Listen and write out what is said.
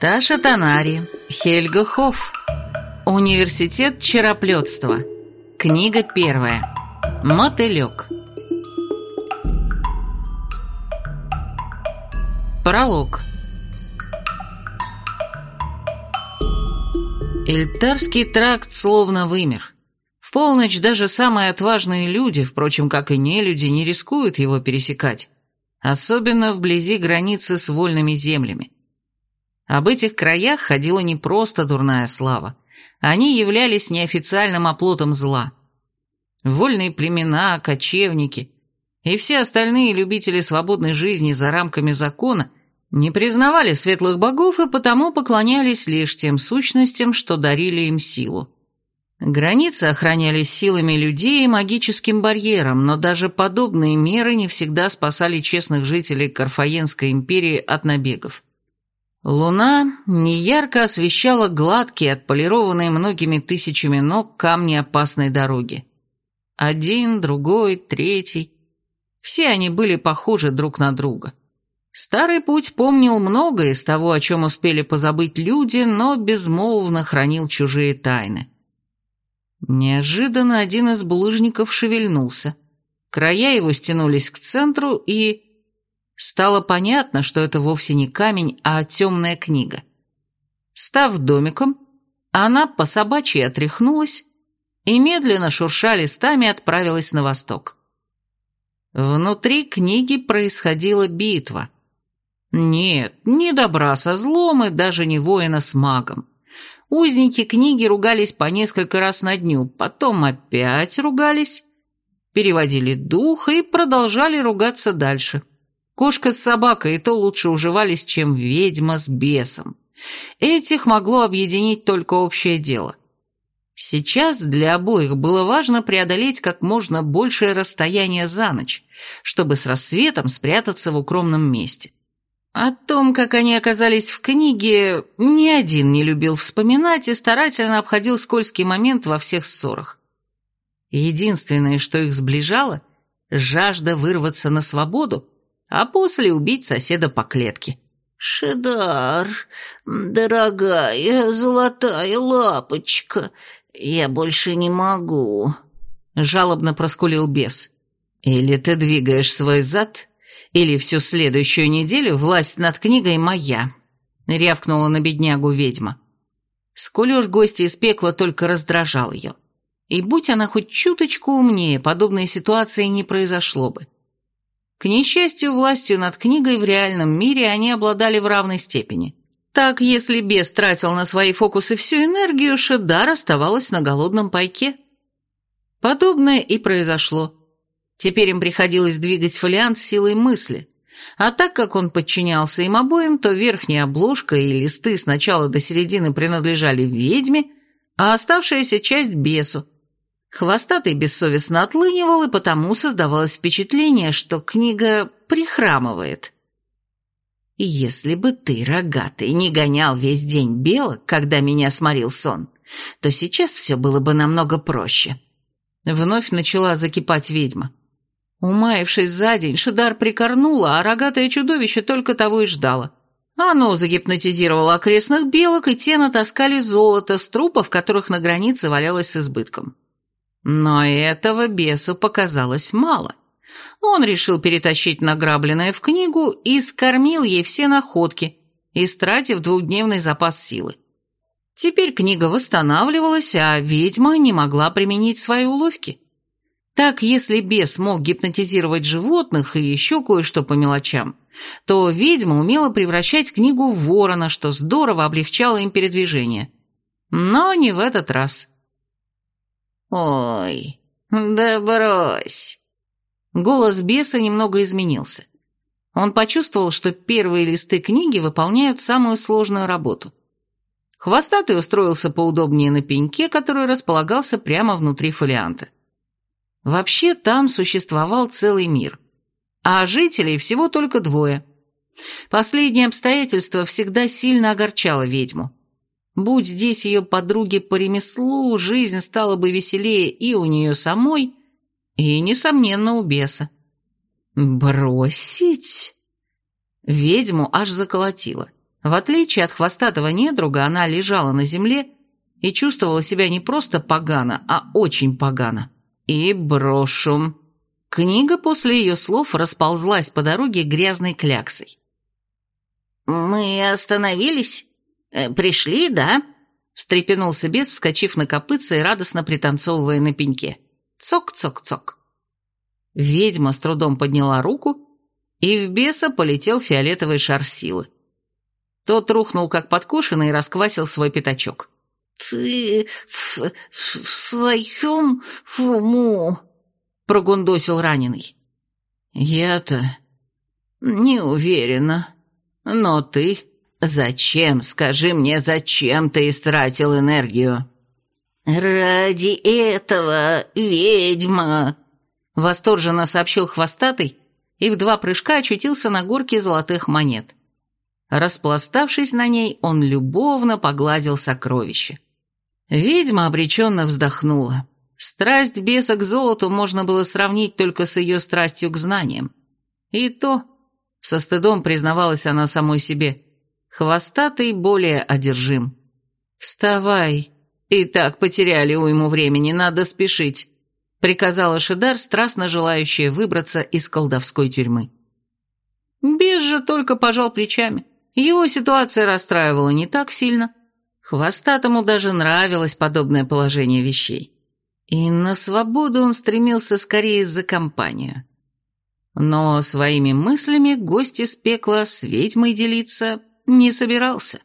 Таша Танари, Хельга Хофф. Университет чероплетства. Книга первая. Мотылек. Пролог. Эльтарский тракт словно вымер. В полночь даже самые отважные люди, впрочем, как и не люди, не рискуют его пересекать, особенно вблизи границы с вольными землями. Об этих краях ходила не просто дурная слава. Они являлись неофициальным оплотом зла. Вольные племена, кочевники и все остальные любители свободной жизни за рамками закона не признавали светлых богов и потому поклонялись лишь тем сущностям, что дарили им силу. Границы охранялись силами людей и магическим барьером, но даже подобные меры не всегда спасали честных жителей Карфаенской империи от набегов. Луна неярко освещала гладкие, отполированные многими тысячами ног камни опасной дороги. Один, другой, третий. Все они были похожи друг на друга. Старый путь помнил многое из того, о чем успели позабыть люди, но безмолвно хранил чужие тайны. Неожиданно один из булыжников шевельнулся. Края его стянулись к центру, и Стало понятно, что это вовсе не камень, а темная книга. Став домиком, она по собачьи отряхнулась и, медленно шурша листами, отправилась на восток. Внутри книги происходила битва. Нет, не добра со злом и даже не воина с магом. Узники книги ругались по несколько раз на дню, потом опять ругались, переводили дух и продолжали ругаться дальше. Кошка с собакой и то лучше уживались, чем ведьма с бесом. Этих могло объединить только общее дело. Сейчас для обоих было важно преодолеть как можно большее расстояние за ночь, чтобы с рассветом спрятаться в укромном месте. О том, как они оказались в книге, ни один не любил вспоминать и старательно обходил скользкий момент во всех ссорах. Единственное, что их сближало – жажда вырваться на свободу а после убить соседа по клетке. «Шедар, дорогая золотая лапочка, я больше не могу», — жалобно проскулил бес. «Или ты двигаешь свой зад, или всю следующую неделю власть над книгой моя», — рявкнула на беднягу ведьма. Скулёж гостя из пекла только раздражал ее. И будь она хоть чуточку умнее, подобной ситуации не произошло бы. К несчастью, властью над книгой в реальном мире они обладали в равной степени. Так, если бес тратил на свои фокусы всю энергию, Шедар оставалась на голодном пайке. Подобное и произошло. Теперь им приходилось двигать фолиант силой мысли. А так как он подчинялся им обоим, то верхняя обложка и листы сначала до середины принадлежали ведьме, а оставшаяся часть бесу, Хвостатый бессовестно отлынивал, и потому создавалось впечатление, что книга прихрамывает. «Если бы ты, рогатый, не гонял весь день белок, когда меня сморил сон, то сейчас все было бы намного проще». Вновь начала закипать ведьма. Умаившись за день, Шидар прикорнула, а рогатое чудовище только того и ждало. Оно загипнотизировало окрестных белок, и те натаскали золото с трупов, которых на границе валялось с избытком. Но этого бесу показалось мало. Он решил перетащить награбленное в книгу и скормил ей все находки, истратив двухдневный запас силы. Теперь книга восстанавливалась, а ведьма не могла применить свои уловки. Так, если бес мог гипнотизировать животных и еще кое-что по мелочам, то ведьма умела превращать книгу в ворона, что здорово облегчало им передвижение. Но не в этот раз. «Ой, да брось!» Голос беса немного изменился. Он почувствовал, что первые листы книги выполняют самую сложную работу. Хвостатый устроился поудобнее на пеньке, который располагался прямо внутри фолианта. Вообще там существовал целый мир, а жителей всего только двое. Последнее обстоятельство всегда сильно огорчало ведьму. Будь здесь ее подруги по ремеслу, жизнь стала бы веселее и у нее самой, и, несомненно, у беса. Бросить? Ведьму аж заколотило. В отличие от хвостатого недруга, она лежала на земле и чувствовала себя не просто погано, а очень погано. И брошу. Книга после ее слов расползлась по дороге грязной кляксой. «Мы остановились? Э, пришли, да?» встрепенулся бес, вскочив на копытце и радостно пританцовывая на пеньке. Цок-цок-цок. Ведьма с трудом подняла руку, и в беса полетел фиолетовый шар силы. Тот рухнул как подкошенный и расквасил свой пятачок. «Ты в, в, в своем уму?» — прогундосил раненый. «Я-то не уверена. Но ты «Зачем, скажи мне, зачем ты истратил энергию?» «Ради этого, ведьма!» Восторженно сообщил хвостатый и в два прыжка очутился на горке золотых монет. Распластавшись на ней, он любовно погладил сокровище. Ведьма обреченно вздохнула. Страсть беса к золоту можно было сравнить только с ее страстью к знаниям. И то, со стыдом признавалась она самой себе, Хвостатый более одержим. «Вставай! И так потеряли уйму времени, надо спешить!» приказала Шидар, страстно желающая выбраться из колдовской тюрьмы. Без же только пожал плечами. Его ситуация расстраивала не так сильно. Хвостатому даже нравилось подобное положение вещей. И на свободу он стремился скорее за компанию. Но своими мыслями гость из пекла с ведьмой делиться не собирался.